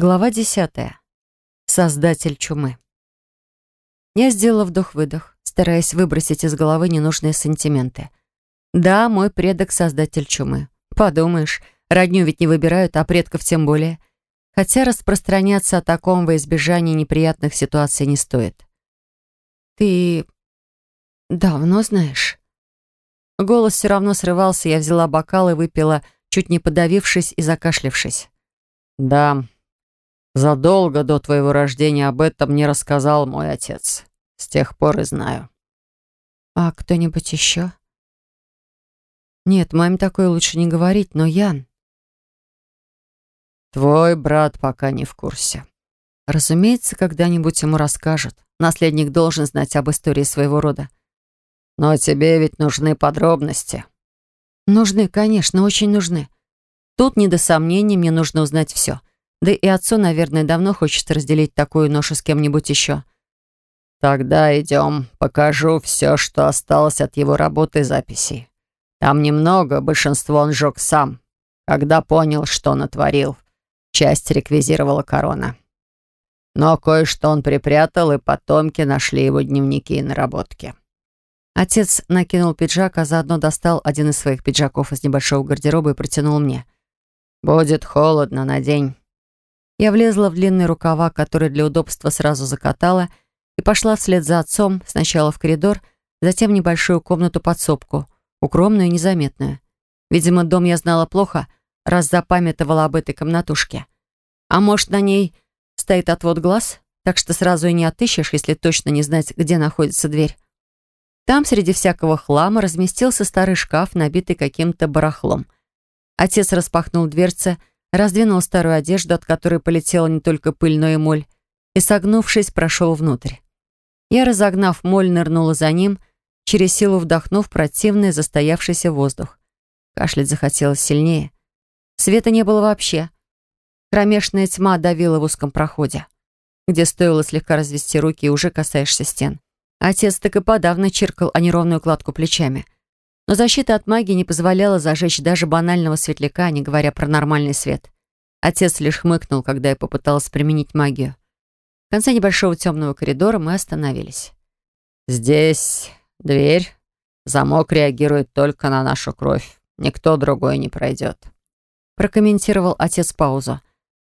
Глава десятая. Создатель чумы. Я сделала вдох-выдох, стараясь выбросить из головы ненужные сантименты. Да, мой предок — создатель чумы. Подумаешь, родню ведь не выбирают, а предков тем более. Хотя распространяться о таком во избежание неприятных ситуаций не стоит. «Ты давно знаешь?» Голос все равно срывался, я взяла бокал и выпила, чуть не подавившись и закашлившись. «Да, Задолго до твоего рождения об этом мне рассказал мой отец. С тех пор и знаю. А кто-нибудь еще? Нет, маме такое лучше не говорить, но Ян... Твой брат пока не в курсе. Разумеется, когда-нибудь ему расскажут. Наследник должен знать об истории своего рода. Но тебе ведь нужны подробности. Нужны, конечно, очень нужны. Тут не до сомнений, мне нужно узнать все. Да и отцу, наверное, давно хочется разделить такую ношу с кем-нибудь еще. Тогда идем, покажу все, что осталось от его работы и записей. Там немного, большинство он сжег сам, когда понял, что натворил. Часть реквизировала корона. Но кое-что он припрятал, и потомки нашли его дневники и наработки. Отец накинул пиджак, а заодно достал один из своих пиджаков из небольшого гардероба и протянул мне. «Будет холодно, надень». Я влезла в длинные рукава, которые для удобства сразу закатала, и пошла вслед за отцом сначала в коридор, затем в небольшую комнату-подсобку, укромную и незаметную. Видимо, дом я знала плохо, раз запамятовала об этой комнатушке. А может, на ней стоит отвод глаз, так что сразу и не отыщешь, если точно не знать, где находится дверь. Там среди всякого хлама разместился старый шкаф, набитый каким-то барахлом. Отец распахнул дверцы, раздвинул старую одежду, от которой полетела не только пыль, но и моль, и, согнувшись, прошел внутрь. Я, разогнав моль, нырнула за ним, через силу вдохнув противный застоявшийся воздух. Кашлять захотелось сильнее. Света не было вообще. Кромешная тьма давила в узком проходе, где стоило слегка развести руки и уже касаешься стен. Отец так и подавно чиркал о неровную кладку плечами — но защита от магии не позволяла зажечь даже банального светляка, не говоря про нормальный свет. Отец лишь хмыкнул, когда я попыталась применить магию. В конце небольшого темного коридора мы остановились. «Здесь дверь. Замок реагирует только на нашу кровь. Никто другой не пройдет», — прокомментировал отец паузу.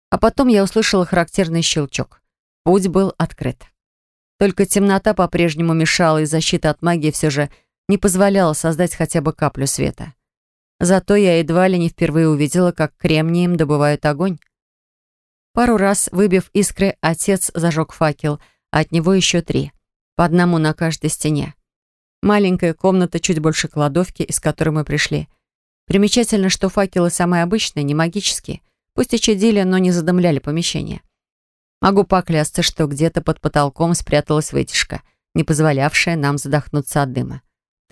А потом я услышала характерный щелчок. Путь был открыт. Только темнота по-прежнему мешала, и защита от магии все же не позволяла создать хотя бы каплю света. Зато я едва ли не впервые увидела, как кремнием добывают огонь. Пару раз, выбив искры, отец зажег факел, а от него еще три. По одному на каждой стене. Маленькая комната, чуть больше кладовки, из которой мы пришли. Примечательно, что факелы самые обычные, не магические. Пусть и чадили, но не задымляли помещение. Могу поклясться, что где-то под потолком спряталась вытяжка, не позволявшая нам задохнуться от дыма.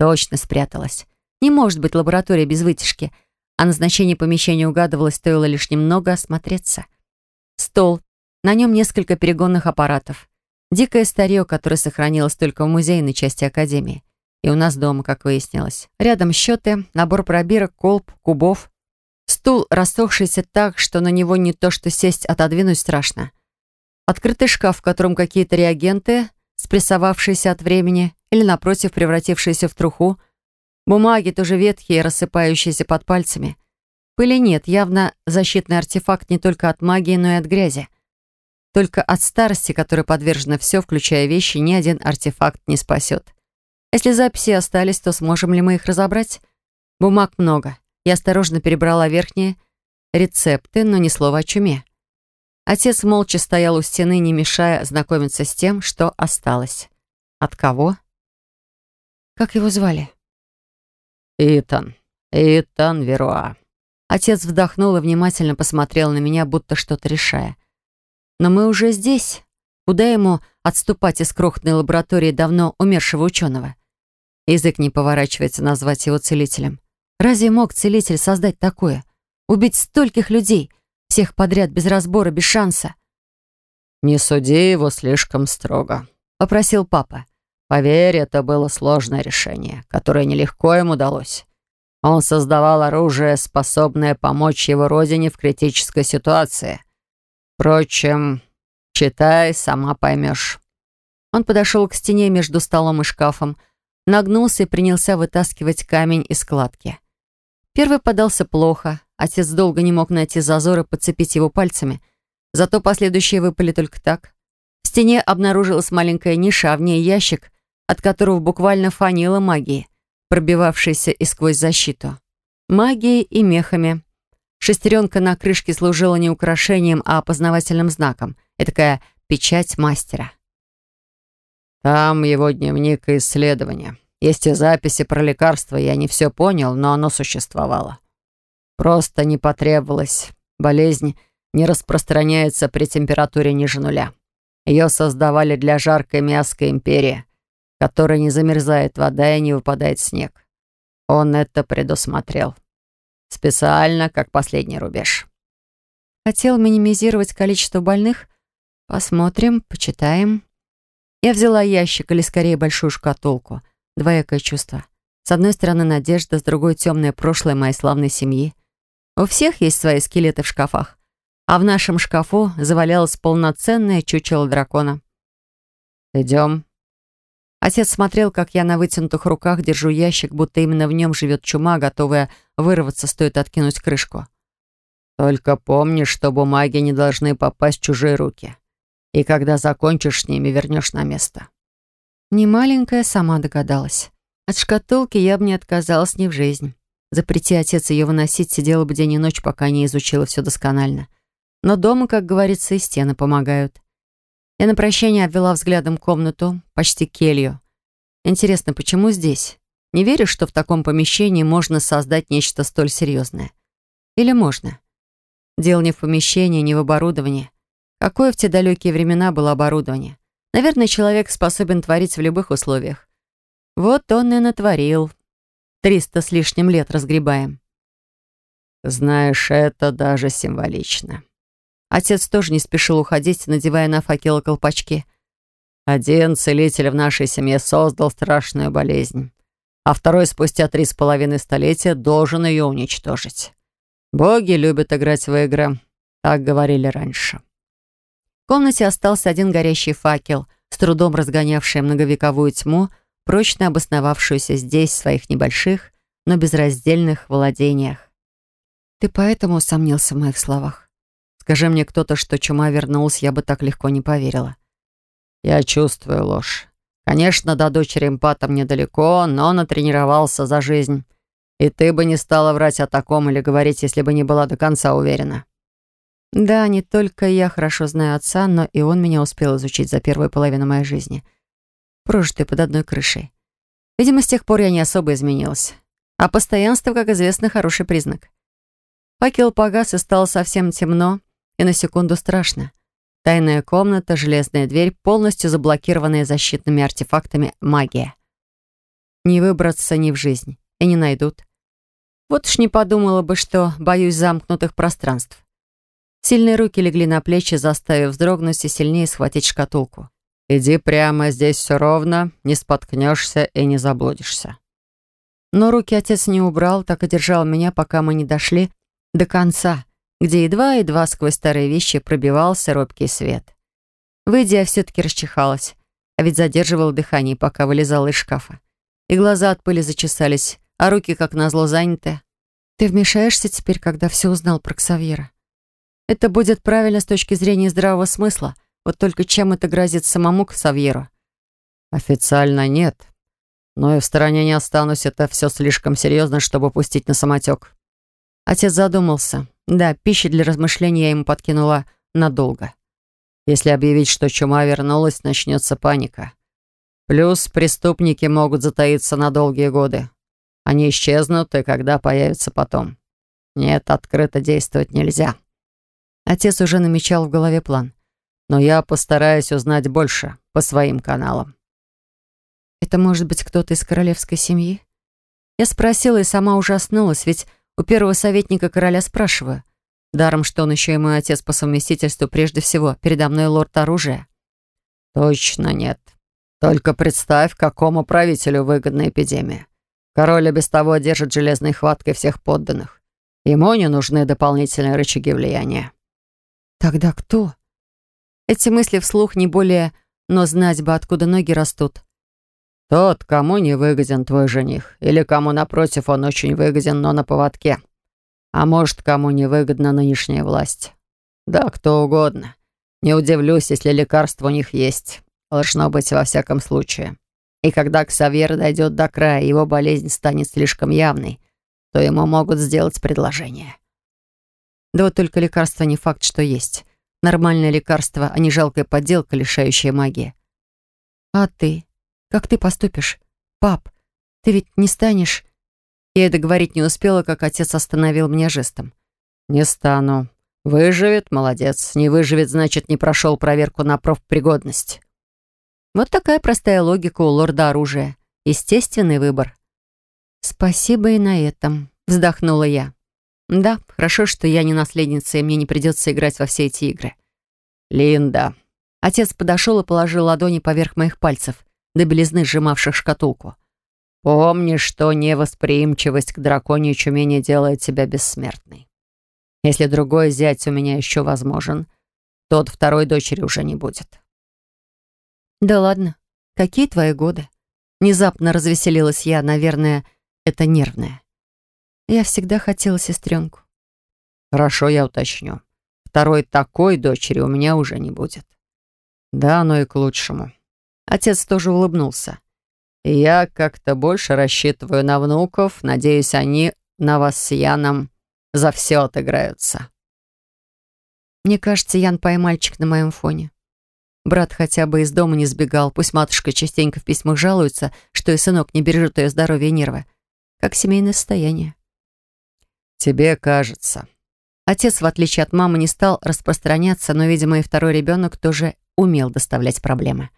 Точно спряталась. Не может быть лаборатория без вытяжки. А назначение помещения угадывалось, стоило лишь немного осмотреться. Стол. На нем несколько перегонных аппаратов. Дикое старье, которое сохранилось только в музейной части Академии. И у нас дома, как выяснилось. Рядом счеты, набор пробирок, колб, кубов. Стул, рассохшийся так, что на него не то что сесть, отодвинуть страшно. Открытый шкаф, в котором какие-то реагенты, спрессовавшиеся от времени, или, напротив, превратившиеся в труху. Бумаги тоже ветхие, рассыпающиеся под пальцами. Пыли нет, явно защитный артефакт не только от магии, но и от грязи. Только от старости, которой подвержено все, включая вещи, ни один артефакт не спасет. Если записи остались, то сможем ли мы их разобрать? Бумаг много. Я осторожно перебрала верхние рецепты, но ни слова о чуме. Отец молча стоял у стены, не мешая знакомиться с тем, что осталось. От кого? Как его звали? Итан. Итан Веруа. Отец вдохнул и внимательно посмотрел на меня, будто что-то решая. Но мы уже здесь. Куда ему отступать из крохотной лаборатории давно умершего ученого? Язык не поворачивается назвать его целителем. Разве мог целитель создать такое? Убить стольких людей, всех подряд, без разбора, без шанса? «Не суди его слишком строго», — попросил папа. Поверь, это было сложное решение, которое нелегко ему удалось. Он создавал оружие, способное помочь его родине в критической ситуации. Впрочем, читай, сама поймешь». Он подошел к стене между столом и шкафом, нагнулся и принялся вытаскивать камень из складки. Первый подался плохо, отец долго не мог найти зазор и подцепить его пальцами, зато последующие выпали только так. В стене обнаружилась маленькая ниша, а в ней ящик, от которого буквально фанило магии, пробивавшейся и сквозь защиту. Магией и мехами. Шестеренка на крышке служила не украшением, а опознавательным знаком. Этакая печать мастера. Там его дневник и исследования. Есть и записи про лекарства, я не все понял, но оно существовало. Просто не потребовалось. Болезнь не распространяется при температуре ниже нуля. Ее создавали для жаркой мяской империи, которой не замерзает вода и не выпадает снег. Он это предусмотрел. Специально, как последний рубеж. Хотел минимизировать количество больных? Посмотрим, почитаем. Я взяла ящик, или скорее большую шкатулку. Двоякое чувство. С одной стороны надежда, с другой темное прошлое моей славной семьи. У всех есть свои скелеты в шкафах. А в нашем шкафу завалялось полноценное чучело дракона. «Идем». Отец смотрел, как я на вытянутых руках держу ящик, будто именно в нем живет чума, готовая вырваться, стоит откинуть крышку. «Только помни, что бумаги не должны попасть в чужие руки и когда закончишь с ними, вернешь на место». Не маленькая сама догадалась. От шкатулки я бы не отказалась ни в жизнь. Запрети отец ее выносить, сидела бы день и ночь, пока не изучила все досконально. Но дома, как говорится, и стены помогают. Я на прощание обвела взглядом комнату, почти келью. Интересно, почему здесь? Не веришь, что в таком помещении можно создать нечто столь серьезное? Или можно? Дело не в помещении, не в оборудовании. Какое в те далекие времена было оборудование? Наверное, человек способен творить в любых условиях. Вот он и натворил. Триста с лишним лет разгребаем. Знаешь, это даже символично. Отец тоже не спешил уходить, надевая на факел колпачки. Один целитель в нашей семье создал страшную болезнь, а второй спустя три с половиной столетия должен ее уничтожить. Боги любят играть в игры, так говорили раньше. В комнате остался один горящий факел, с трудом разгонявший многовековую тьму, прочно обосновавшуюся здесь, в своих небольших, но безраздельных владениях. Ты поэтому усомнился в моих словах? Скажи мне кто-то, что чума вернулась, я бы так легко не поверила. Я чувствую ложь. Конечно, до дочери эмпатом недалеко, но натренировался за жизнь. И ты бы не стала врать о таком или говорить, если бы не была до конца уверена. Да, не только я хорошо знаю отца, но и он меня успел изучить за первую половину моей жизни. Прожитый под одной крышей. Видимо, с тех пор я не особо изменилась. А постоянство, как известно, хороший признак. Факел погас и стало совсем темно, и на секунду страшно. Тайная комната, железная дверь, полностью заблокированная защитными артефактами магия. Не выбраться ни в жизнь. И не найдут. Вот уж не подумала бы, что боюсь замкнутых пространств. Сильные руки легли на плечи, заставив вздрогнуть и сильнее схватить шкатулку. «Иди прямо, здесь все ровно, не споткнешься и не заблудишься». Но руки отец не убрал, так и держал меня, пока мы не дошли до конца, где едва-едва сквозь старые вещи пробивался робкий свет. Выйдя, я все-таки расчихалась, а ведь задерживала дыхание, пока вылезала из шкафа. И глаза от пыли зачесались, а руки, как назло, заняты. «Ты вмешаешься теперь, когда все узнал про Ксавьера?» Это будет правильно с точки зрения здравого смысла. Вот только чем это грозит самому Ксавьеру? Официально нет. Но и в стороне не останусь. Это все слишком серьезно, чтобы пустить на самотек. Отец задумался. Да, пищи для размышления я ему подкинула надолго. Если объявить, что чума вернулась, начнется паника. Плюс преступники могут затаиться на долгие годы. Они исчезнут, и когда появятся потом. Нет, открыто действовать нельзя. Отец уже намечал в голове план. Но я постараюсь узнать больше по своим каналам. Это может быть кто-то из королевской семьи? Я спросила и сама ужаснулась, ведь у первого советника короля спрашиваю. Даром, что он еще и мой отец по совместительству, прежде всего, передо мной лорд оружия. Точно нет. Только представь, какому правителю выгодна эпидемия. Король без того держит железной хваткой всех подданных. Ему не нужны дополнительные рычаги влияния. Тогда кто? Эти мысли вслух не более, но знать бы, откуда ноги растут. Тот, кому не выгоден твой жених, или кому, напротив, он очень выгоден, но на поводке. А может, кому не выгодна нынешняя власть. Да, кто угодно. Не удивлюсь, если лекарство у них есть. Должно быть во всяком случае. И когда Ксавьер дойдет до края, его болезнь станет слишком явной, то ему могут сделать предложение. Да вот только лекарство не факт, что есть. Нормальное лекарство, а не жалкая подделка, лишающая магии. А ты? Как ты поступишь? Пап, ты ведь не станешь... Я это говорить не успела, как отец остановил меня жестом. «Не стану. Выживет — молодец. Не выживет, значит, не прошел проверку на профпригодность». Вот такая простая логика у лорда оружия. Естественный выбор. «Спасибо и на этом», — вздохнула я. Да, хорошо, что я не наследница, и мне не придется играть во все эти игры. Линда. Отец подошел и положил ладони поверх моих пальцев, до белизны сжимавших шкатулку. Помни, что невосприимчивость к драконьей чуме не делает тебя бессмертной. Если другой зять у меня еще возможен, тот второй дочери уже не будет. Да ладно, какие твои годы? Внезапно развеселилась я, наверное, это нервное. Я всегда хотела сестренку. Хорошо, я уточню. Второй такой дочери у меня уже не будет. Да, но и к лучшему. Отец тоже улыбнулся. Я как-то больше рассчитываю на внуков. Надеюсь, они на вас с Яном за все отыграются. Мне кажется, Ян поймальчик на моем фоне. Брат хотя бы из дома не сбегал. Пусть матушка частенько в письмах жалуется, что и сынок не бережет ее здоровье и нервы. Как семейное состояние. «Тебе кажется». Отец, в отличие от мамы, не стал распространяться, но, видимо, и второй ребенок тоже умел доставлять проблемы.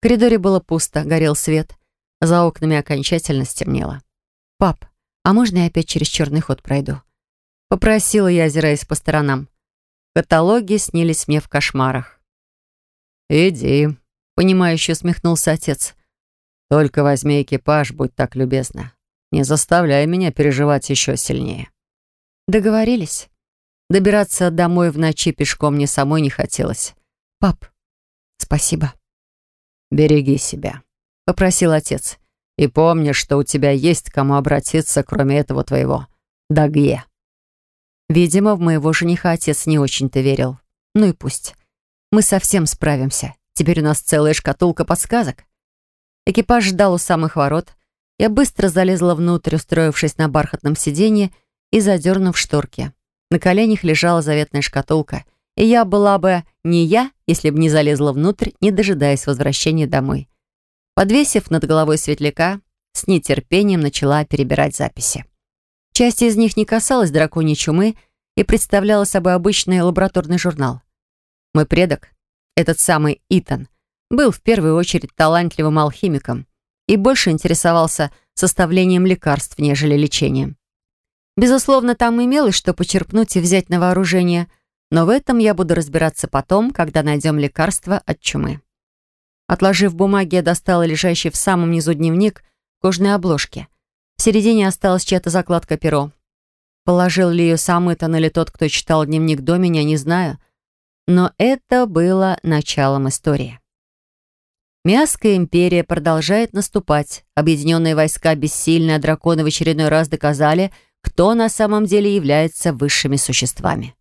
Коридоре было пусто, горел свет. За окнами окончательно стемнело. «Пап, а можно я опять через черный ход пройду?» Попросила я, озираясь по сторонам. Каталоги снились мне в кошмарах. «Иди», — понимающе усмехнулся отец. «Только возьми экипаж, будь так любезна. Не заставляй меня переживать еще сильнее». Договорились. Добираться домой в ночи пешком мне самой не хотелось. Пап, спасибо. Береги себя, попросил отец. И помни, что у тебя есть кому обратиться, кроме этого твоего Дагье. Видимо, в моего жениха отец не очень-то верил. Ну и пусть. Мы совсем справимся. Теперь у нас целая шкатулка подсказок. Экипаж ждал у самых ворот. Я быстро залезла внутрь, устроившись на бархатном сиденье и задернув шторки. На коленях лежала заветная шкатулка, и я была бы не я, если бы не залезла внутрь, не дожидаясь возвращения домой. Подвесив над головой светляка, с нетерпением начала перебирать записи. Часть из них не касалась драконьей чумы и представляла собой обычный лабораторный журнал. Мой предок, этот самый Итан, был в первую очередь талантливым алхимиком и больше интересовался составлением лекарств, нежели лечением. Безусловно, там имелось что почерпнуть и взять на вооружение, но в этом я буду разбираться потом, когда найдем лекарство от чумы. Отложив бумаги, я достала лежащий в самом низу дневник кожной обложки. В середине осталась чья-то закладка перо. Положил ли ее сам Итан или тот, кто читал дневник до меня, не знаю. Но это было началом истории. Мяская империя продолжает наступать. Объединенные войска бессильные, а драконы в очередной раз доказали — кто на самом деле является высшими существами.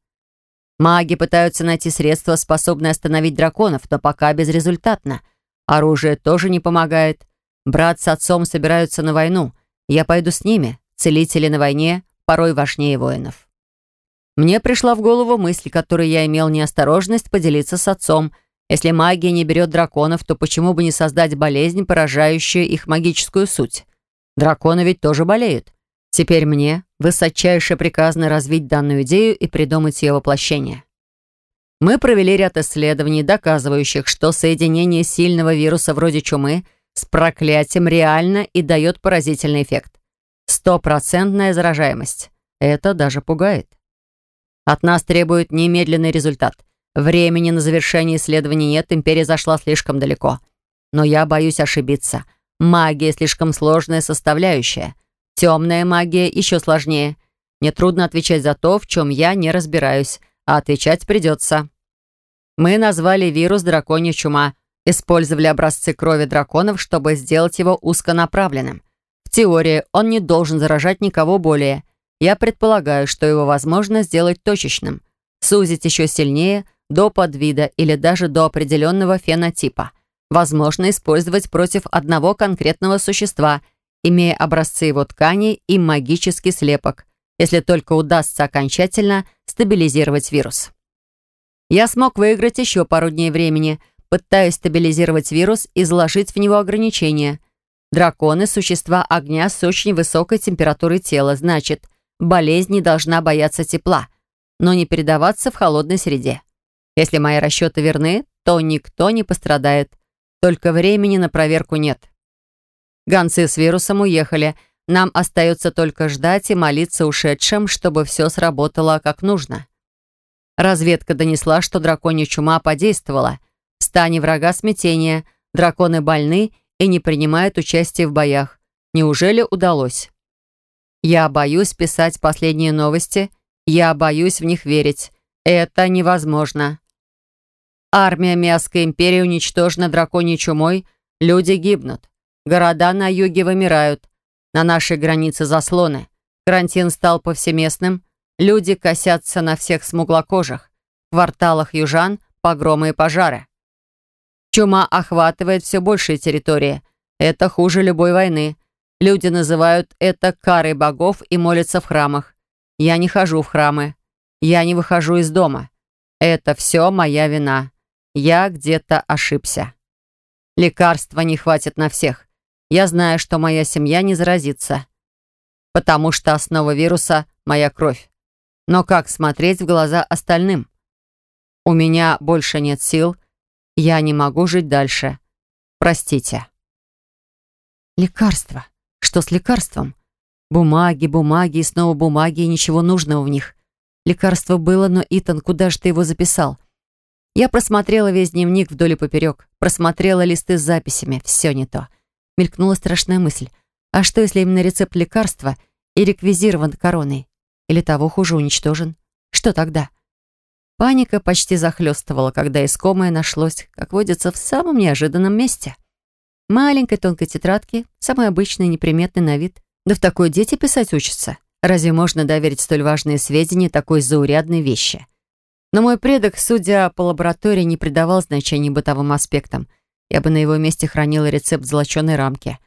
Маги пытаются найти средства, способные остановить драконов, но пока безрезультатно. Оружие тоже не помогает. Брат с отцом собираются на войну. Я пойду с ними. Целители на войне порой важнее воинов. Мне пришла в голову мысль, которой я имел неосторожность поделиться с отцом. Если магия не берет драконов, то почему бы не создать болезнь, поражающую их магическую суть? Драконы ведь тоже болеют. Теперь мне высочайше приказано развить данную идею и придумать ее воплощение. Мы провели ряд исследований, доказывающих, что соединение сильного вируса вроде чумы с проклятием реально и дает поразительный эффект. Стопроцентная заражаемость. Это даже пугает. От нас требует немедленный результат. Времени на завершение исследований нет, империя зашла слишком далеко. Но я боюсь ошибиться. Магия слишком сложная составляющая — Темная магия еще сложнее. Мне трудно отвечать за то, в чем я не разбираюсь, а отвечать придется. Мы назвали вирус драконья чума, использовали образцы крови драконов, чтобы сделать его узконаправленным. В теории он не должен заражать никого более. Я предполагаю, что его возможно сделать точечным, сузить еще сильнее до подвида или даже до определенного фенотипа. Возможно использовать против одного конкретного существа, имея образцы его тканей и магический слепок, если только удастся окончательно стабилизировать вирус. Я смог выиграть еще пару дней времени, пытаясь стабилизировать вирус и заложить в него ограничения. Драконы – существа огня с очень высокой температурой тела, значит, болезнь не должна бояться тепла, но не передаваться в холодной среде. Если мои расчеты верны, то никто не пострадает. Только времени на проверку нет. Гонцы с вирусом уехали. Нам остается только ждать и молиться ушедшим, чтобы все сработало как нужно. Разведка донесла, что драконья чума подействовала. В стане врага смятение, драконы больны и не принимают участия в боях. Неужели удалось? Я боюсь писать последние новости, я боюсь в них верить. Это невозможно. Армия Мяской империи уничтожена драконьей чумой, люди гибнут. Города на юге вымирают. На нашей границе заслоны. Карантин стал повсеместным. Люди косятся на всех смуглокожих. В кварталах южан погромы и пожары. Чума охватывает все большие территории. Это хуже любой войны. Люди называют это карой богов и молятся в храмах. Я не хожу в храмы. Я не выхожу из дома. Это все моя вина. Я где-то ошибся. Лекарства не хватит на всех. Я знаю, что моя семья не заразится. Потому что основа вируса — моя кровь. Но как смотреть в глаза остальным? У меня больше нет сил. Я не могу жить дальше. Простите. Лекарства. Что с лекарством? Бумаги, бумаги и снова бумаги, и ничего нужного в них. Лекарство было, но, Итан, куда же ты его записал? Я просмотрела весь дневник вдоль и поперек, просмотрела листы с записями. Все не то. Мелькнула страшная мысль. А что, если именно рецепт лекарства и реквизирован короной? Или того хуже уничтожен? Что тогда? Паника почти захлестывала, когда искомое нашлось, как водится, в самом неожиданном месте. Маленькой тонкой тетрадки, самый обычный, неприметный на вид. Да в такой дети писать учатся. Разве можно доверить столь важные сведения такой заурядной вещи? Но мой предок, судя по лаборатории, не придавал значения бытовым аспектам. Я бы на его месте хранила рецепт в золоченой рамке.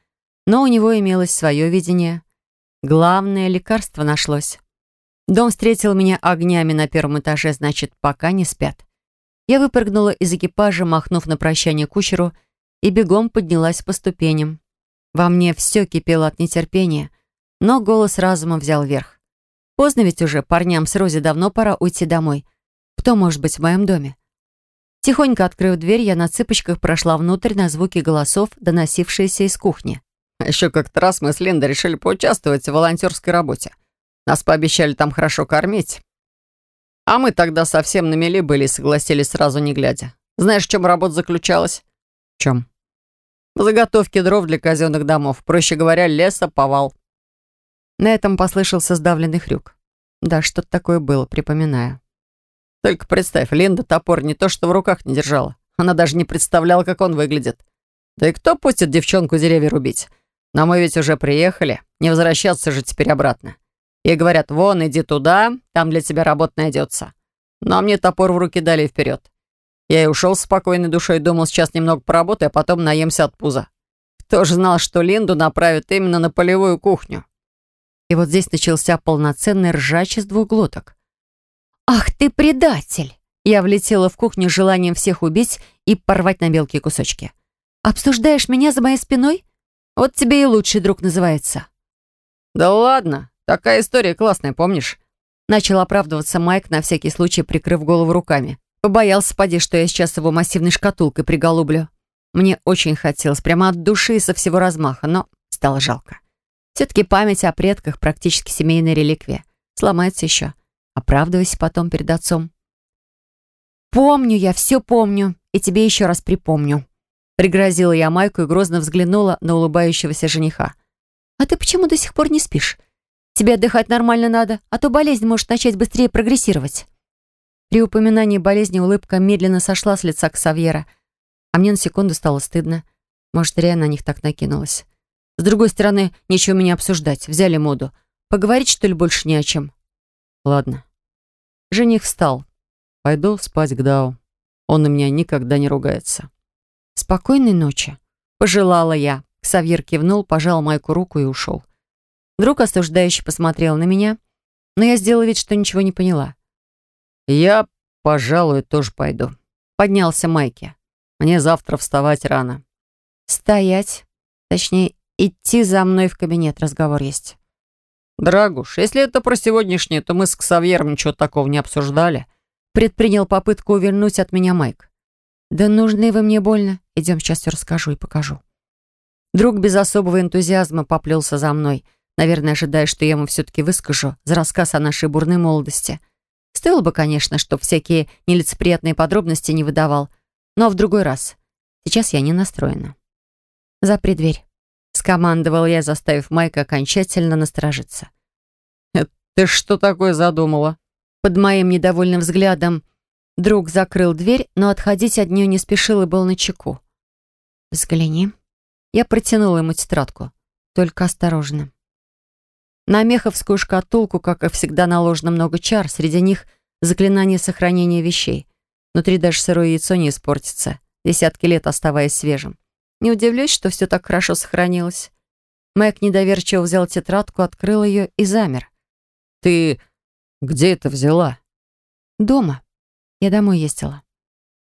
Но у него имелось свое видение. Главное лекарство нашлось. Дом встретил меня огнями на первом этаже, значит, пока не спят. Я выпрыгнула из экипажа, махнув на прощание кучеру, и бегом поднялась по ступеням. Во мне все кипело от нетерпения, но голос разума взял верх. Поздно ведь уже, парням с Рози давно пора уйти домой. Кто может быть в моем доме? Тихонько открыв дверь, я на цыпочках прошла внутрь на звуки голосов, доносившиеся из кухни. Еще как-то раз мы с Линдой решили поучаствовать в волонтерской работе. Нас пообещали там хорошо кормить. А мы тогда совсем на мели были и согласились сразу не глядя. Знаешь, в чем работа заключалась? В чем? В заготовке дров для казенных домов. Проще говоря, лесоповал. На этом послышался сдавленный хрюк. Да, что-то такое было, припоминаю. Только представь, Линда топор не то что в руках не держала. Она даже не представляла, как он выглядит. Да и кто пустит девчонку деревья рубить? Но мы ведь уже приехали. Не возвращаться же теперь обратно. И говорят, вон, иди туда, там для тебя работа найдется. Но мне топор в руки дали вперед. Я и ушел с спокойной душой, думал, сейчас немного поработаю, а потом наемся от пуза. Кто же знал, что Линду направят именно на полевую кухню? И вот здесь начался полноценный ржач из двух глоток. «Ах ты предатель!» Я влетела в кухню с желанием всех убить и порвать на мелкие кусочки. «Обсуждаешь меня за моей спиной? Вот тебе и лучший друг называется». «Да ладно!» Такая история классная, помнишь?» Начал оправдываться Майк, на всякий случай прикрыв голову руками. Побоялся, поди, что я сейчас его массивной шкатулкой приголублю. Мне очень хотелось, прямо от души и со всего размаха, но стало жалко. Все-таки память о предках практически семейная реликвия. Сломается еще. Оправдывайся потом перед отцом. «Помню я, все помню, и тебе еще раз припомню», пригрозила я Майку и грозно взглянула на улыбающегося жениха. «А ты почему до сих пор не спишь? Тебе отдыхать нормально надо, а то болезнь может начать быстрее прогрессировать». При упоминании болезни улыбка медленно сошла с лица Ксавьера, а мне на секунду стало стыдно. Может, реально на них так накинулась. С другой стороны, нечего меня обсуждать. Взяли моду. Поговорить, что ли, больше не о чем? Ладно. Жених встал. Пойду спать к Дау. Он на меня никогда не ругается. Спокойной ночи. Пожелала я. Ксавьер кивнул, пожал Майку руку и ушел. Друг осуждающий посмотрел на меня, но я сделала вид, что ничего не поняла. «Я, пожалуй, тоже пойду», — поднялся Майки. «Мне завтра вставать рано». «Стоять. Точнее, идти за мной в кабинет. Разговор есть». «Драгуш, если это про сегодняшнее, то мы с Ксавьером ничего такого не обсуждали». Предпринял попытку увернуть от меня Майк. «Да нужны вы мне больно. Идем, сейчас все расскажу и покажу». Друг без особого энтузиазма поплелся за мной, наверное, ожидая, что я ему все-таки выскажу за рассказ о нашей бурной молодости. Стоило бы, конечно, чтоб всякие нелицеприятные подробности не выдавал, но в другой раз. Сейчас я не настроена. «Запри дверь», — скомандовал я, заставив Майка окончательно насторожиться. «Ты что такое задумала?» Под моим недовольным взглядом друг закрыл дверь, но отходить от нее не спешил и был на чеку. «Взгляни», я протянула ему тетрадку. Только осторожно. На меховскую шкатулку, как и всегда, наложено много чар. Среди них заклинание сохранения вещей. Внутри даже сырое яйцо не испортится, десятки лет оставаясь свежим. Не удивлюсь, что все так хорошо сохранилось. Мэг недоверчиво взял тетрадку, открыл ее и замер. «Ты где это взяла?» «Дома. Я домой ездила.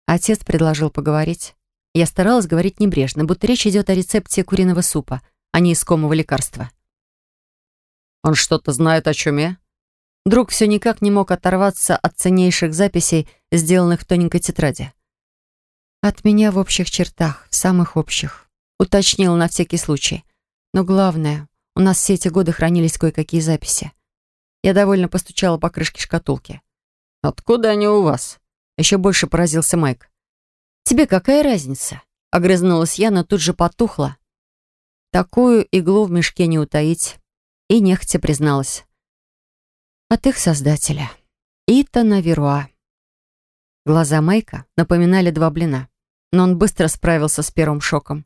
Отец предложил поговорить. Я старалась говорить небрежно, будто речь идет о рецепте куриного супа, а не искомого лекарства. «Он что-то знает о чуме?» Друг все никак не мог оторваться от ценнейших записей, сделанных в тоненькой тетради. «От меня в общих чертах, в самых общих», — уточнила на всякий случай. «Но главное, у нас все эти годы хранились кое-какие записи». Я довольно постучала по крышке шкатулки. «Откуда они у вас?» Еще больше поразился Майк. «Тебе какая разница?» — огрызнулась я, но тут же потухла. Такую иглу в мешке не утаить. И нехотя призналась. От их создателя. Итана Веруа. Глаза Майка напоминали два блина, но он быстро справился с первым шоком.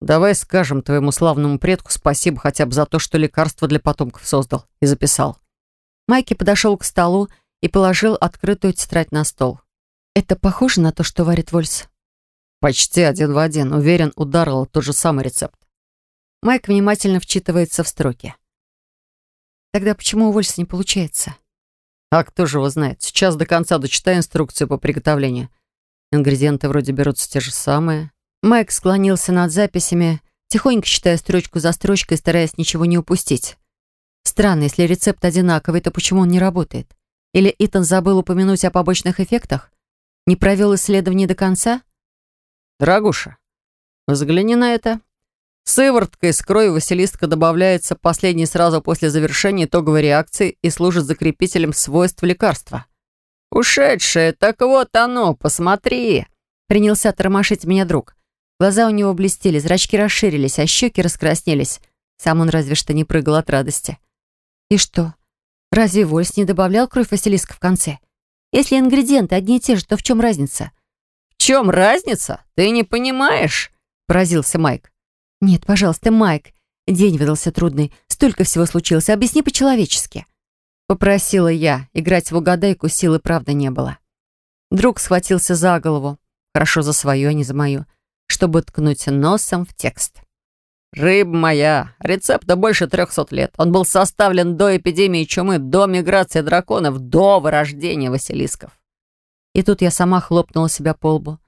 «Давай скажем твоему славному предку спасибо хотя бы за то, что лекарство для потомков создал и записал». Майки подошел к столу и положил открытую тетрадь на стол. Это похоже на то, что варит Вольс? Почти один в один. Уверен, у Даррелла тот же самый рецепт. Майк внимательно вчитывается в строки. Тогда почему у Вольса не получается? А кто же его знает? Сейчас до конца дочитай инструкцию по приготовлению. Ингредиенты вроде берутся те же самые. Майк склонился над записями, тихонько читая строчку за строчкой, стараясь ничего не упустить. Странно, если рецепт одинаковый, то почему он не работает? Или Итан забыл упомянуть о побочных эффектах? Не провел исследование до конца? Дорогуша, взгляни на это. Сыворотка из крови Василистка добавляется последней сразу после завершения итоговой реакции и служит закрепителем свойств лекарства. «Ушедшее, так вот оно, посмотри!» Принялся тормошить меня друг. Глаза у него блестели, зрачки расширились, а щеки раскраснелись. Сам он разве что не прыгал от радости. И что? Разве Вольс не добавлял кровь Василиска в конце? Если ингредиенты одни и те же, то в чем разница?» «В чем разница? Ты не понимаешь?» — поразился Майк. «Нет, пожалуйста, Майк. День выдался трудный. Столько всего случилось. Объясни по-человечески». Попросила я. Играть в угадайку силы правда не было. Друг схватился за голову. Хорошо за свою, а не за мою. Чтобы ткнуть носом в текст. «Рыба моя, рецепта больше трехсот лет. Он был составлен до эпидемии чумы, до миграции драконов, до вырождения василисков». И тут я сама хлопнула себя по лбу.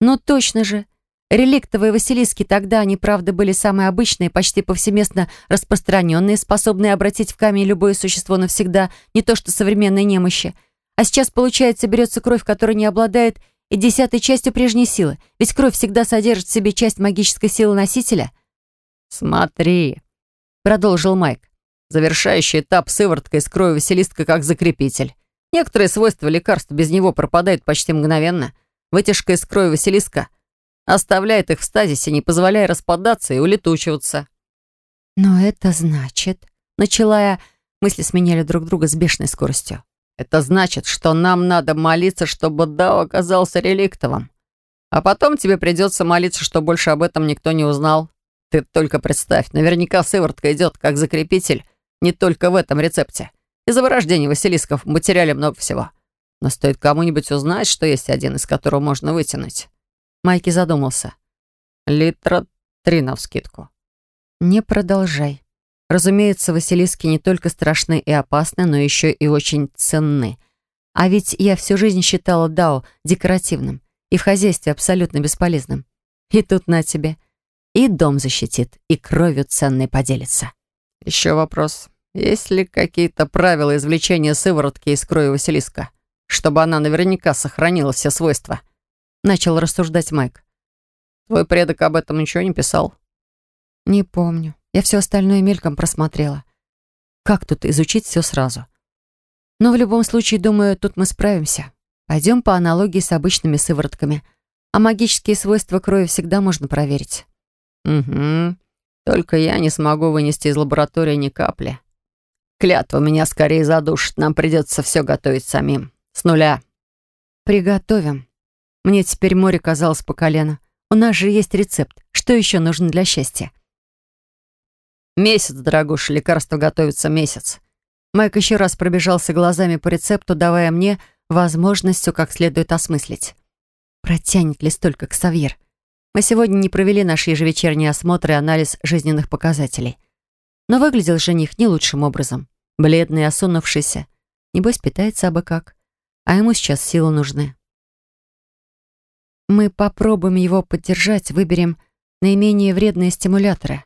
«Ну точно же! Реликтовые василиски тогда, они, правда, были самые обычные, почти повсеместно распространенные, способные обратить в камень любое существо навсегда, не то что современные немощи. А сейчас, получается, берется кровь, которая не обладает и десятой частью прежней силы, ведь кровь всегда содержит в себе часть магической силы носителя». «Смотри», — продолжил Майк. «Завершающий этап сыворотка из крови Василистка как закрепитель. Некоторые свойства лекарств без него пропадают почти мгновенно. Вытяжка из крови Василиска оставляет их в стазисе, не позволяя распадаться и улетучиваться». «Но это значит...» Начала я... Мысли сменяли друг друга с бешеной скоростью. Это значит, что нам надо молиться, чтобы Дао оказался реликтовым. А потом тебе придется молиться, что больше об этом никто не узнал. Ты только представь, наверняка сыворотка идет как закрепитель не только в этом рецепте. Из-за вырождения Василисков в материале много всего. Но стоит кому-нибудь узнать, что есть один, из которого можно вытянуть. Майки задумался. Литра три навскидку. Не продолжай. Разумеется, Василиски не только страшны и опасны, но еще и очень ценны. А ведь я всю жизнь считала Дао декоративным и в хозяйстве абсолютно бесполезным. И тут на тебе. И дом защитит, и кровью ценной поделится. Еще вопрос. Есть ли какие-то правила извлечения сыворотки из крови Василиска, чтобы она наверняка сохранила все свойства? Начал рассуждать Майк. Твой предок об этом ничего не писал? Не помню. Я все остальное мельком просмотрела. Как тут изучить все сразу? Но в любом случае, думаю, тут мы справимся. Пойдем по аналогии с обычными сыворотками. А магические свойства крови всегда можно проверить. Угу. Только я не смогу вынести из лаборатории ни капли. Клятва меня скорее задушит. Нам придется все готовить самим. С нуля. Приготовим. Мне теперь море казалось по колено. У нас же есть рецепт. Что еще нужно для счастья? Месяц, дорогуша, лекарство готовится месяц. Майк еще раз пробежался глазами по рецепту, давая мне возможность все как следует осмыслить. Протянет ли столько Ксавьер? Мы сегодня не провели наш ежевечерний осмотр и анализ жизненных показателей. Но выглядел жених не лучшим образом. Бледный, осунувшийся. Небось, питается абы как. А ему сейчас силы нужны. Мы попробуем его поддержать, выберем наименее вредные стимуляторы.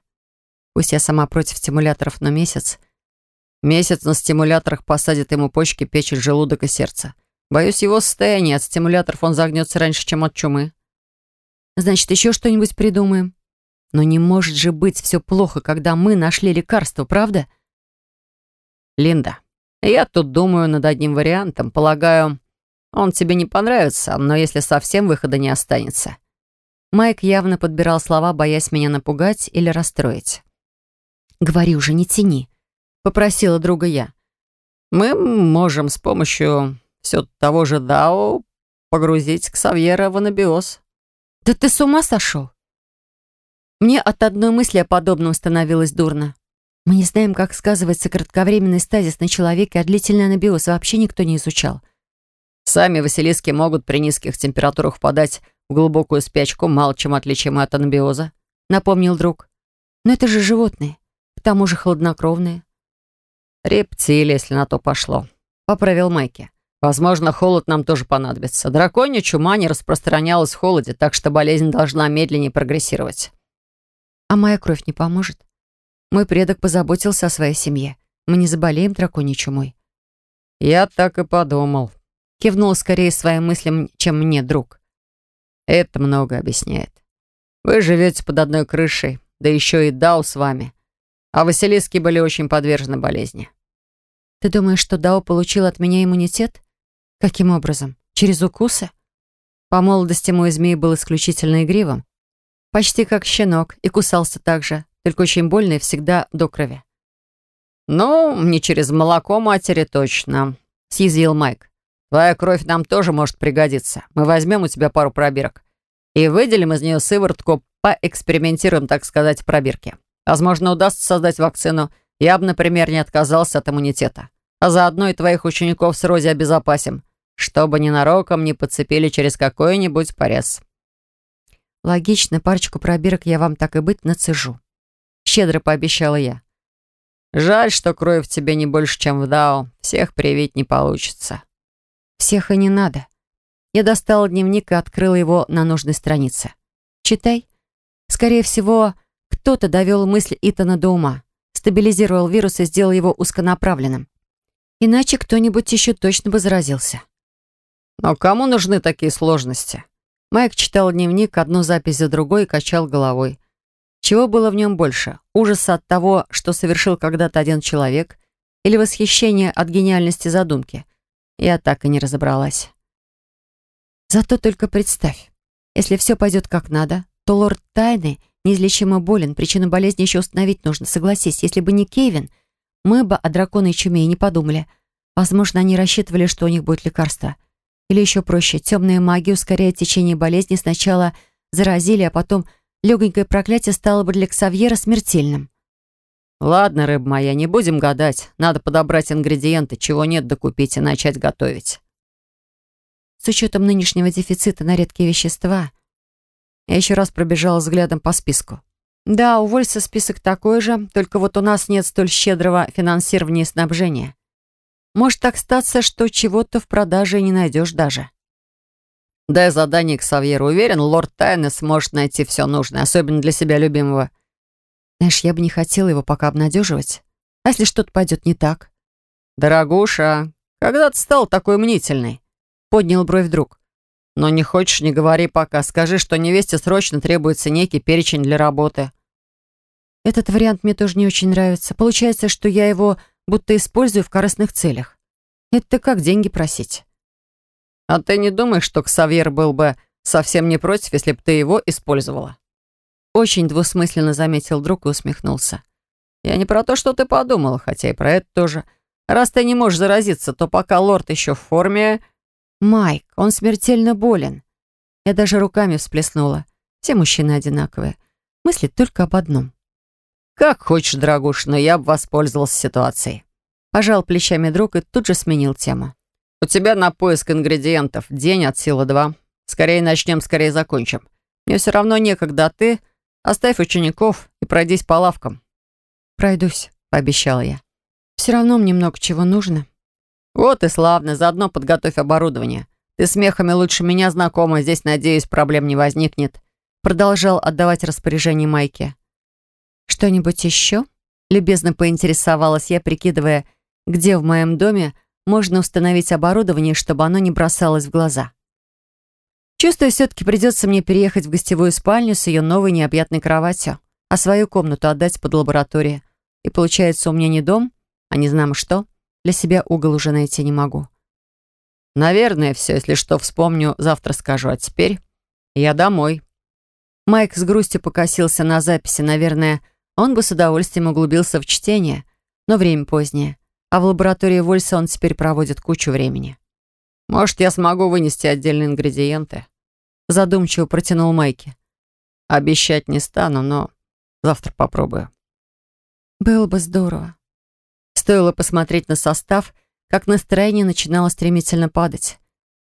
Пусть я сама против стимуляторов, но месяц... Месяц на стимуляторах посадит ему почки, печень, желудок и сердце. Боюсь его состояния. От стимуляторов он загнется раньше, чем от чумы. Значит, еще что-нибудь придумаем. Но не может же быть все плохо, когда мы нашли лекарство, правда? Линда, я тут думаю над одним вариантом. Полагаю, он тебе не понравится, но если совсем выхода не останется. Майк явно подбирал слова, боясь меня напугать или расстроить. «Говори уже, не тяни», — попросила друга я. «Мы можем с помощью все того же Дао погрузить Ксавьера в анабиоз». «Да ты с ума сошел?» Мне от одной мысли о подобном становилось дурно. Мы не знаем, как сказывается кратковременный стазис на человеке, а длительный анабиоз вообще никто не изучал. Сами Василиски могут при низких температурах впадать в глубокую спячку, мало чем отличимы от анабиоза, напомнил друг. Но это же животные к тому же хладнокровные. «Рептилии, если на то пошло», — поправил Майки. «Возможно, холод нам тоже понадобится. Драконья чума не распространялась в холоде, так что болезнь должна медленнее прогрессировать». «А моя кровь не поможет? Мой предок позаботился о своей семье. Мы не заболеем драконьей чумой». «Я так и подумал», — кивнул скорее своим мыслям, чем мне, друг. «Это много объясняет. Вы живете под одной крышей, да еще и Дау с вами. А Василиски были очень подвержены болезни. Ты думаешь, что Дао получил от меня иммунитет? Каким образом? Через укусы? По молодости мой змей был исключительно игривым. Почти как щенок, и кусался так же, только очень больно и всегда до крови. «Ну, не через молоко матери точно», — съязвил Майк. «Твоя кровь нам тоже может пригодиться. Мы возьмем у тебя пару пробирок и выделим из нее сыворотку, поэкспериментируем, так сказать, в пробирке. Возможно, удастся создать вакцину. Я бы, например, не отказался от иммунитета. А заодно и твоих учеников с Рози обезопасим, чтобы ненароком не подцепили через какой-нибудь порез. Логично, парочку пробирок я вам так и быть нацежу. Щедро пообещала я. Жаль, что крови в тебе не больше, чем в Дао. Всех привить не получится. Всех и не надо. Я достала дневник и открыла его на нужной странице. Читай. Скорее всего, кто-то довел мысль Итана до ума, стабилизировал вирус и сделал его узконаправленным. Иначе кто-нибудь еще точно бы заразился. Но кому нужны такие сложности? Майк читал дневник, одну запись за другой и качал головой. Чего было в нем больше? Ужаса от того, что совершил когда-то один человек, или восхищение от гениальности задумки? Я так и не разобралась. Зато только представь, если все пойдет как надо, то лорд Тайны — неизлечимо болен, причину болезни еще установить нужно. Согласись, если бы не Кевин, мы бы о драконой чуме и не подумали. Возможно, они рассчитывали, что у них будет лекарство. Или еще проще, темная магия, ускоряя течение болезни, сначала заразили, а потом легонькое проклятие стало бы для Ксавьера смертельным. «Ладно, рыба моя, не будем гадать. Надо подобрать ингредиенты, чего нет, докупить и начать готовить». С учетом нынешнего дефицита на редкие вещества, я еще раз пробежала взглядом по списку. Да, у Вольса список такой же, только вот у нас нет столь щедрого финансирования и снабжения. Может так статься, что чего-то в продаже не найдешь даже. Дай задание к Савьеру. Уверен, лорд Тайны сможет найти все нужное, особенно для себя любимого. Знаешь, я бы не хотела его пока обнадеживать. А если что-то пойдет не так? Дорогуша, когда ты стал такой мнительный? Поднял бровь друг. Но не хочешь, не говори пока. Скажи, что невесте срочно требуется некий перечень для работы. Этот вариант мне тоже не очень нравится. Получается, что я его будто использую в корыстных целях. Это как деньги просить. А ты не думаешь, что Ксавьер был бы совсем не против, если бы ты его использовала? Очень двусмысленно заметил друг и усмехнулся. Я не про то, что ты подумала, хотя и про это тоже. Раз ты не можешь заразиться, то пока лорд еще в форме, Майк, он смертельно болен. Я даже руками всплеснула. Все мужчины одинаковые. Мыслит только об одном. «Как хочешь, дорогуш, но я бы воспользовался ситуацией». Пожал плечами друг и тут же сменил тему. «У тебя на поиск ингредиентов день от силы два. Скорее начнем, скорее закончим. Мне все равно некогда, а ты оставь учеников и пройдись по лавкам». «Пройдусь», — пообещала я. «Все равно мне много чего нужно». «Вот и славно, заодно подготовь оборудование. Ты с мехами лучше меня знакома, здесь, надеюсь, проблем не возникнет». Продолжал отдавать распоряжение Майке. «Что-нибудь еще?» Любезно поинтересовалась я, прикидывая, где в моем доме можно установить оборудование, чтобы оно не бросалось в глаза. Чувствую, все-таки придется мне переехать в гостевую спальню с ее новой необъятной кроватью, а свою комнату отдать под лабораторию. И получается, у меня не дом, а не знамо что. Для себя угол уже найти не могу. Наверное, все, если что вспомню, завтра скажу. А теперь я домой. Майк с грустью покосился на записи. Наверное, он бы с удовольствием углубился в чтение, но время позднее. А в лаборатории Вольса он теперь проводит кучу времени. Может, я смогу вынести отдельные ингредиенты? Задумчиво протянул Майки. Обещать не стану, но завтра попробую. Было бы здорово. Стоило посмотреть на состав, как настроение начинало стремительно падать.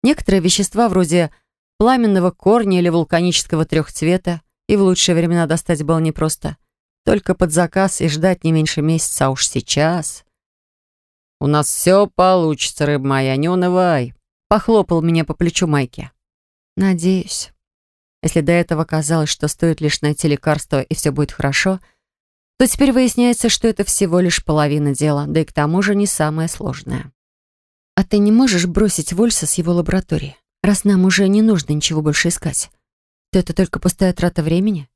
Некоторые вещества вроде пламенного корня или вулканического трехцвета и в лучшие времена достать было непросто. Только под заказ и ждать не меньше месяца, а уж сейчас. «У нас все получится, рыба моя, не унывай», — похлопал меня по плечу Майки. «Надеюсь. Если до этого казалось, что стоит лишь найти лекарство и все будет хорошо — то теперь выясняется, что это всего лишь половина дела, да и к тому же не самое сложное. А ты не можешь бросить Вольса с его лаборатории, раз нам уже не нужно ничего больше искать? То это только пустая трата времени?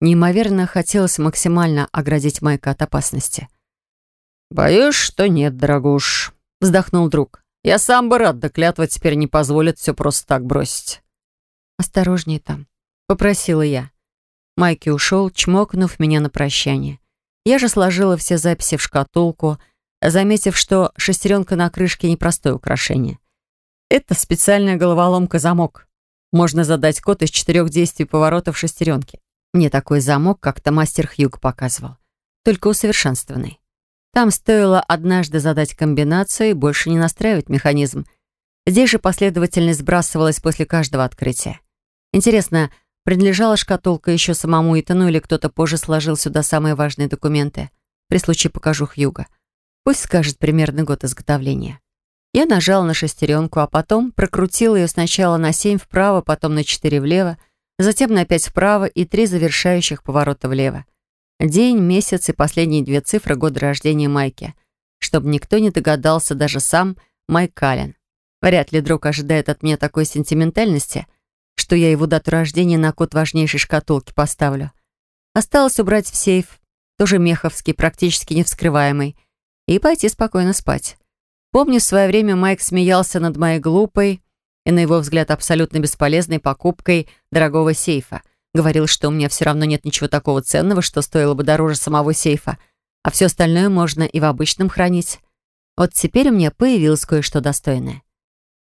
Неимоверно хотелось максимально оградить Майка от опасности. «Боюсь, что нет, дорогуш», — вздохнул друг. «Я сам бы рад, да клятва теперь не позволит все просто так бросить». «Осторожнее там», — попросила я. Майки ушел, чмокнув меня на прощание. Я же сложила все записи в шкатулку, заметив, что шестеренка на крышке — непростое украшение. Это специальная головоломка-замок. Можно задать код из четырех действий поворотов шестеренки. Мне такой замок как-то мастер Хьюг показывал. Только усовершенствованный. Там стоило однажды задать комбинацию и больше не настраивать механизм. Здесь же последовательность сбрасывалась после каждого открытия. Интересно, Принадлежала шкатулка еще самому Итану или кто-то позже сложил сюда самые важные документы. При случае покажу Хьюга. Пусть скажет примерный год изготовления. Я нажала на шестеренку, а потом прокрутила ее сначала на семь вправо, потом на четыре влево, затем на пять вправо и три завершающих поворота влево. День, месяц и последние две цифры года рождения Майки. Чтобы никто не догадался, даже сам Майк Каллен. Вряд ли друг ожидает от меня такой сентиментальности — что я его дату рождения на код важнейшей шкатулки поставлю. Осталось убрать в сейф, тоже меховский, практически невскрываемый, и пойти спокойно спать. Помню, в свое время Майк смеялся над моей глупой и, на его взгляд, абсолютно бесполезной покупкой дорогого сейфа. Говорил, что у меня все равно нет ничего такого ценного, что стоило бы дороже самого сейфа, а все остальное можно и в обычном хранить. Вот теперь у меня появилось кое-что достойное.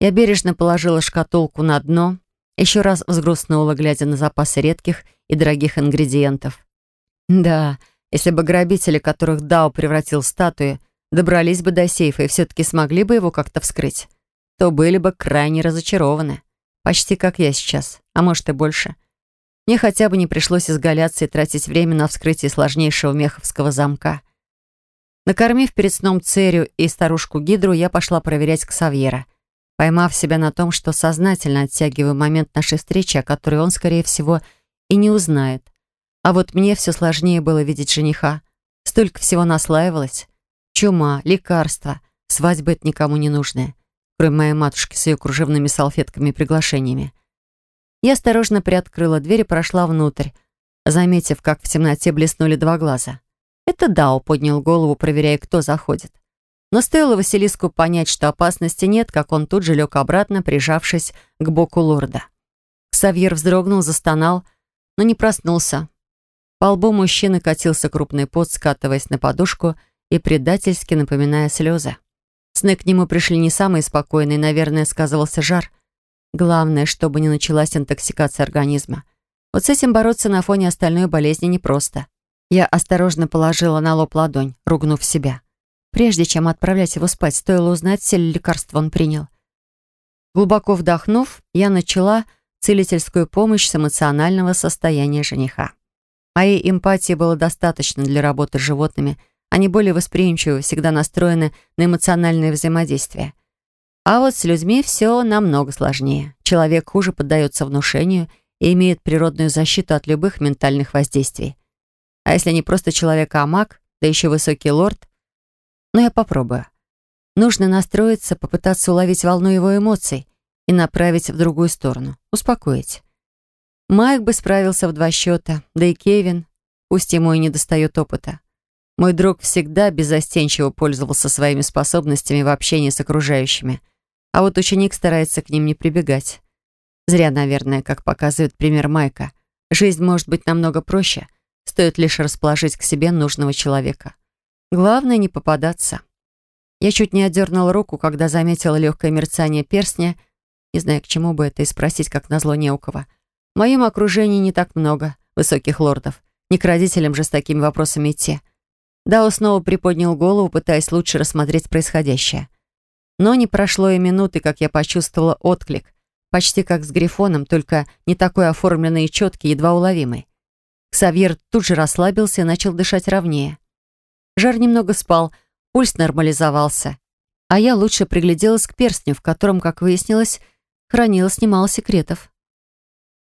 Я бережно положила шкатулку на дно, еще раз взгрустнула, глядя на запасы редких и дорогих ингредиентов. Да, если бы грабители, которых Дао превратил в статуи, добрались бы до сейфа и все-таки смогли бы его как-то вскрыть, то были бы крайне разочарованы. Почти как я сейчас, а может и больше. Мне хотя бы не пришлось изгаляться и тратить время на вскрытие сложнейшего меховского замка. Накормив перед сном Церю и старушку Гидру, я пошла проверять Ксавьера, поймав себя на том, что сознательно оттягиваю момент нашей встречи, о которой он, скорее всего, и не узнает. А вот мне все сложнее было видеть жениха. Столько всего наслаивалось. Чума, лекарства, свадьба — это никому не нужная, кроме моей матушки с ее кружевными салфетками и приглашениями. Я осторожно приоткрыла дверь и прошла внутрь, заметив, как в темноте блеснули два глаза. Это Дао поднял голову, проверяя, кто заходит. Но стоило Василиску понять, что опасности нет, как он тут же лег обратно, прижавшись к боку лорда. Савьер вздрогнул, застонал, но не проснулся. По лбу мужчины катился крупный пот, скатываясь на подушку и предательски напоминая слезы. Сны к нему пришли не самые спокойные, наверное, сказывался жар — Главное, чтобы не началась интоксикация организма. Вот с этим бороться на фоне остальной болезни непросто. Я осторожно положила на лоб ладонь, ругнув себя. Прежде чем отправлять его спать, стоило узнать, все ли лекарства он принял. Глубоко вдохнув, я начала целительскую помощь с эмоционального состояния жениха. Моей эмпатии было достаточно для работы с животными. Они более восприимчивы, всегда настроены на эмоциональное взаимодействие. А вот с людьми все намного сложнее. Человек хуже поддается внушению и имеет природную защиту от любых ментальных воздействий. А если не просто человек, а маг, да еще высокий лорд? Ну, я попробую. Нужно настроиться, попытаться уловить волну его эмоций и направить в другую сторону, успокоить. Майк бы справился в два счета, да и Кевин, пусть ему и не достает опыта. Мой друг всегда безостенчиво пользовался своими способностями в общении с окружающими – а вот ученик старается к ним не прибегать. Зря, наверное, как показывает пример Майка. Жизнь может быть намного проще. Стоит лишь расположить к себе нужного человека. Главное не попадаться. Я чуть не отдернула руку, когда заметила легкое мерцание перстня. Не знаю, к чему бы это, и спросить, как назло не у кого. В моем окружении не так много высоких лордов. Не к родителям же с такими вопросами идти. Дао снова приподнял голову, пытаясь лучше рассмотреть происходящее. Но не прошло и минуты, как я почувствовала отклик. Почти как с Грифоном, только не такой оформленный и четкий, едва уловимый. Ксавьер тут же расслабился и начал дышать ровнее. Жар немного спал, пульс нормализовался. А я лучше пригляделась к перстню, в котором, как выяснилось, хранилось немало секретов.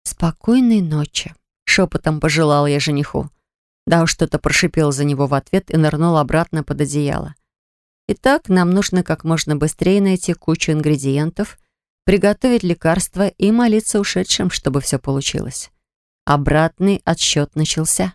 «Спокойной ночи», — шепотом пожелала я жениху. Да уж что-то прошипел за него в ответ и нырнул обратно под одеяло. Итак, нам нужно как можно быстрее найти кучу ингредиентов, приготовить лекарства и молиться ушедшим, чтобы все получилось. Обратный отсчет начался.